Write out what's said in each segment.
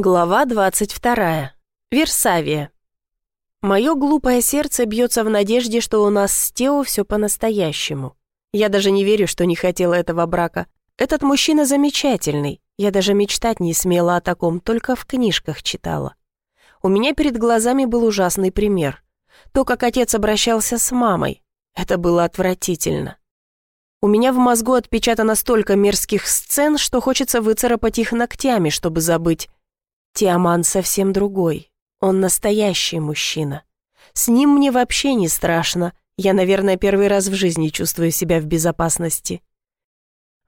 Глава 22. Версавия. Мое глупое сердце бьется в надежде, что у нас с Тео все по-настоящему. Я даже не верю, что не хотела этого брака. Этот мужчина замечательный. Я даже мечтать не смела о таком, только в книжках читала. У меня перед глазами был ужасный пример. То, как отец обращался с мамой. Это было отвратительно. У меня в мозгу отпечатано столько мерзких сцен, что хочется выцарапать их ногтями, чтобы забыть. Тиаман совсем другой. Он настоящий мужчина. С ним мне вообще не страшно. Я, наверное, первый раз в жизни чувствую себя в безопасности.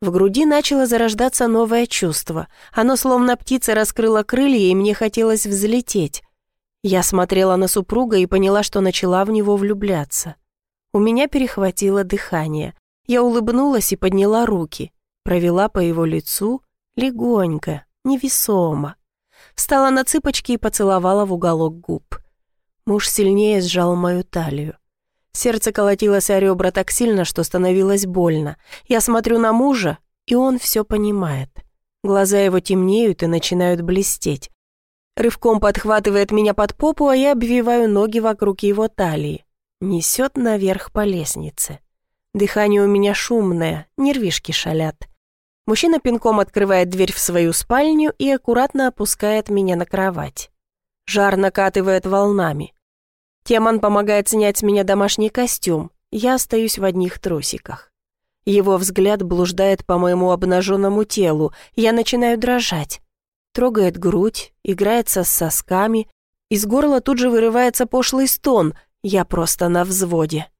В груди начало зарождаться новое чувство. Оно словно птица раскрыло крылья, и мне хотелось взлететь. Я смотрела на супруга и поняла, что начала в него влюбляться. У меня перехватило дыхание. Я улыбнулась и подняла руки. Провела по его лицу легонько, невесомо встала на цыпочки и поцеловала в уголок губ. Муж сильнее сжал мою талию. Сердце колотилось о ребра так сильно, что становилось больно. Я смотрю на мужа, и он все понимает. Глаза его темнеют и начинают блестеть. Рывком подхватывает меня под попу, а я обвиваю ноги вокруг его талии. Несет наверх по лестнице. Дыхание у меня шумное, нервишки шалят. Мужчина пинком открывает дверь в свою спальню и аккуратно опускает меня на кровать. Жар накатывает волнами. Теман помогает снять с меня домашний костюм. Я остаюсь в одних трусиках. Его взгляд блуждает по моему обнаженному телу. Я начинаю дрожать. Трогает грудь, играется с сосками. Из горла тут же вырывается пошлый стон. Я просто на взводе.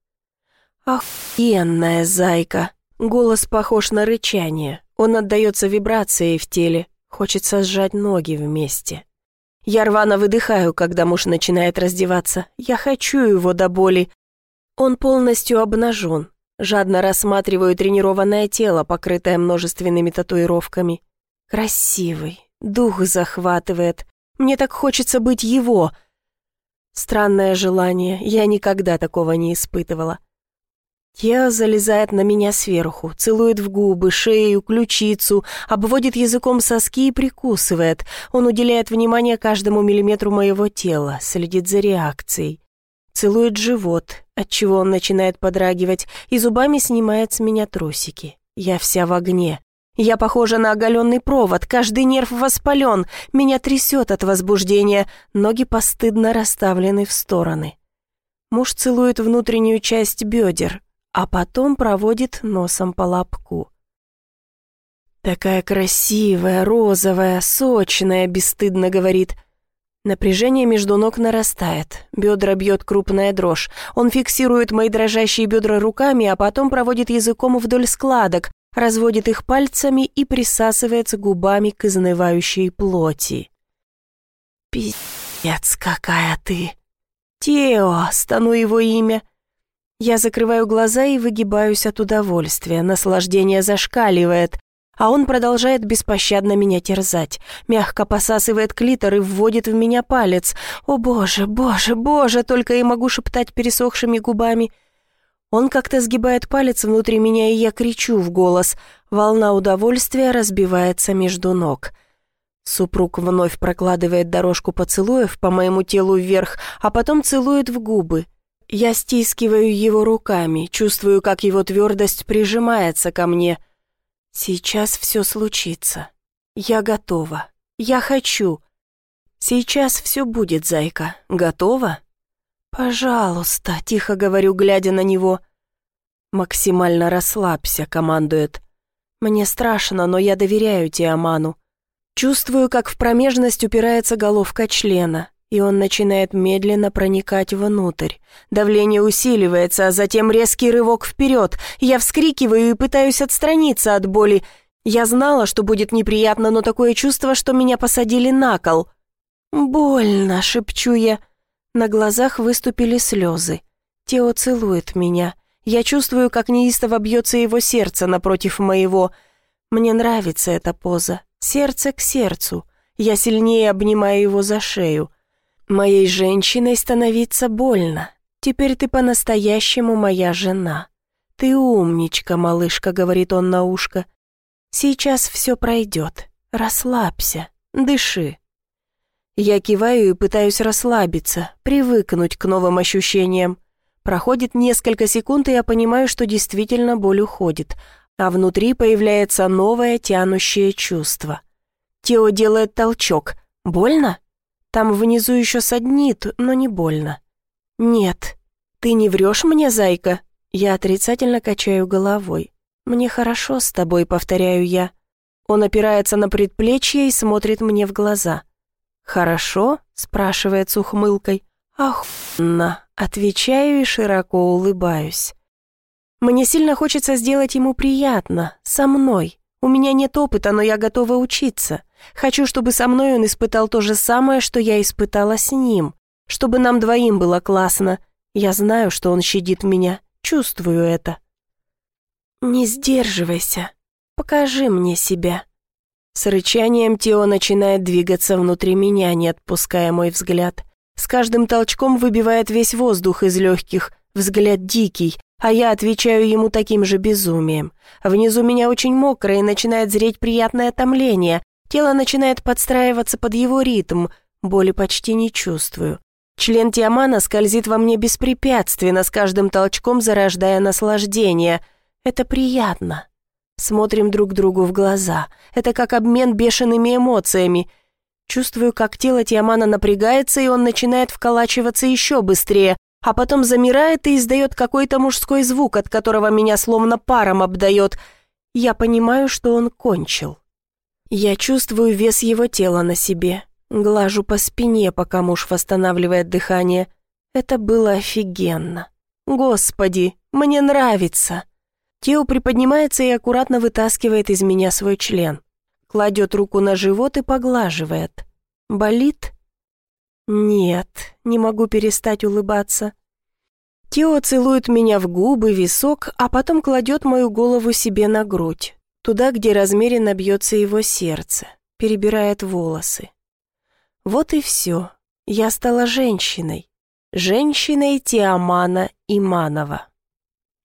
Охуенная зайка. Голос похож на рычание. Он отдается вибрацией в теле, хочется сжать ноги вместе. Я рвано выдыхаю, когда муж начинает раздеваться. Я хочу его до боли. Он полностью обнажен. Жадно рассматриваю тренированное тело, покрытое множественными татуировками. Красивый, дух захватывает. Мне так хочется быть его. Странное желание, я никогда такого не испытывала. Тео залезает на меня сверху, целует в губы, шею, ключицу, обводит языком соски и прикусывает. Он уделяет внимание каждому миллиметру моего тела, следит за реакцией. Целует живот, отчего он начинает подрагивать, и зубами снимает с меня трусики. Я вся в огне. Я похожа на оголенный провод, каждый нерв воспален, меня трясет от возбуждения, ноги постыдно расставлены в стороны. Муж целует внутреннюю часть бедер, а потом проводит носом по лобку. «Такая красивая, розовая, сочная», — бесстыдно говорит. Напряжение между ног нарастает, бедра бьет крупная дрожь. Он фиксирует мои дрожащие бедра руками, а потом проводит языком вдоль складок, разводит их пальцами и присасывается губами к изнывающей плоти. «Пиздец, какая ты!» «Тео!» — стану его имя. Я закрываю глаза и выгибаюсь от удовольствия, наслаждение зашкаливает, а он продолжает беспощадно меня терзать, мягко посасывает клитор и вводит в меня палец. «О боже, боже, боже!» только и могу шептать пересохшими губами. Он как-то сгибает палец внутри меня, и я кричу в голос. Волна удовольствия разбивается между ног. Супруг вновь прокладывает дорожку поцелуев по моему телу вверх, а потом целует в губы. Я стискиваю его руками, чувствую, как его твердость прижимается ко мне. Сейчас все случится. Я готова. Я хочу. Сейчас все будет, зайка. Готова? Пожалуйста, тихо говорю, глядя на него. Максимально расслабься, командует. Мне страшно, но я доверяю Тиаману. Чувствую, как в промежность упирается головка члена и он начинает медленно проникать внутрь. Давление усиливается, а затем резкий рывок вперед. Я вскрикиваю и пытаюсь отстраниться от боли. Я знала, что будет неприятно, но такое чувство, что меня посадили на кол. «Больно», — шепчу я. На глазах выступили слезы. Тео целует меня. Я чувствую, как неистово бьется его сердце напротив моего. Мне нравится эта поза. Сердце к сердцу. Я сильнее обнимаю его за шею. Моей женщиной становиться больно. Теперь ты по-настоящему моя жена. Ты умничка, малышка, говорит он на ушко. Сейчас все пройдет. Расслабься, дыши. Я киваю и пытаюсь расслабиться, привыкнуть к новым ощущениям. Проходит несколько секунд, и я понимаю, что действительно боль уходит, а внутри появляется новое тянущее чувство. Тео делает толчок. Больно? Там внизу еще саднит, но не больно. Нет. Ты не врешь мне, зайка? Я отрицательно качаю головой. Мне хорошо с тобой, повторяю я. Он опирается на предплечье и смотрит мне в глаза. «Хорошо?» — спрашивает с ухмылкой. «Охуенно!» — отвечаю и широко улыбаюсь. Мне сильно хочется сделать ему приятно, со мной. У меня нет опыта, но я готова учиться. Хочу, чтобы со мной он испытал то же самое, что я испытала с ним. Чтобы нам двоим было классно. Я знаю, что он щадит меня, чувствую это. «Не сдерживайся», Покажи мне себя». С рычанием Тео начинает двигаться внутри меня, не отпуская мой взгляд. С каждым толчком выбивает весь воздух из легких, взгляд дикий, а я отвечаю ему таким же безумием. Внизу меня очень мокро и начинает зреть приятное томление. Тело начинает подстраиваться под его ритм, боли почти не чувствую. Член Тиамана скользит во мне беспрепятственно, с каждым толчком зарождая наслаждение. Это приятно. Смотрим друг другу в глаза. Это как обмен бешеными эмоциями. Чувствую, как тело Тиамана напрягается, и он начинает вколачиваться еще быстрее, а потом замирает и издает какой-то мужской звук, от которого меня словно паром обдает. Я понимаю, что он кончил. Я чувствую вес его тела на себе. Глажу по спине, пока муж восстанавливает дыхание. Это было офигенно. Господи, мне нравится. Тео приподнимается и аккуратно вытаскивает из меня свой член. Кладет руку на живот и поглаживает. Болит? Нет, не могу перестать улыбаться. Тео целует меня в губы, висок, а потом кладет мою голову себе на грудь, туда, где размеренно бьется его сердце, перебирает волосы. Вот и все. Я стала женщиной. Женщиной Тиамана Иманова.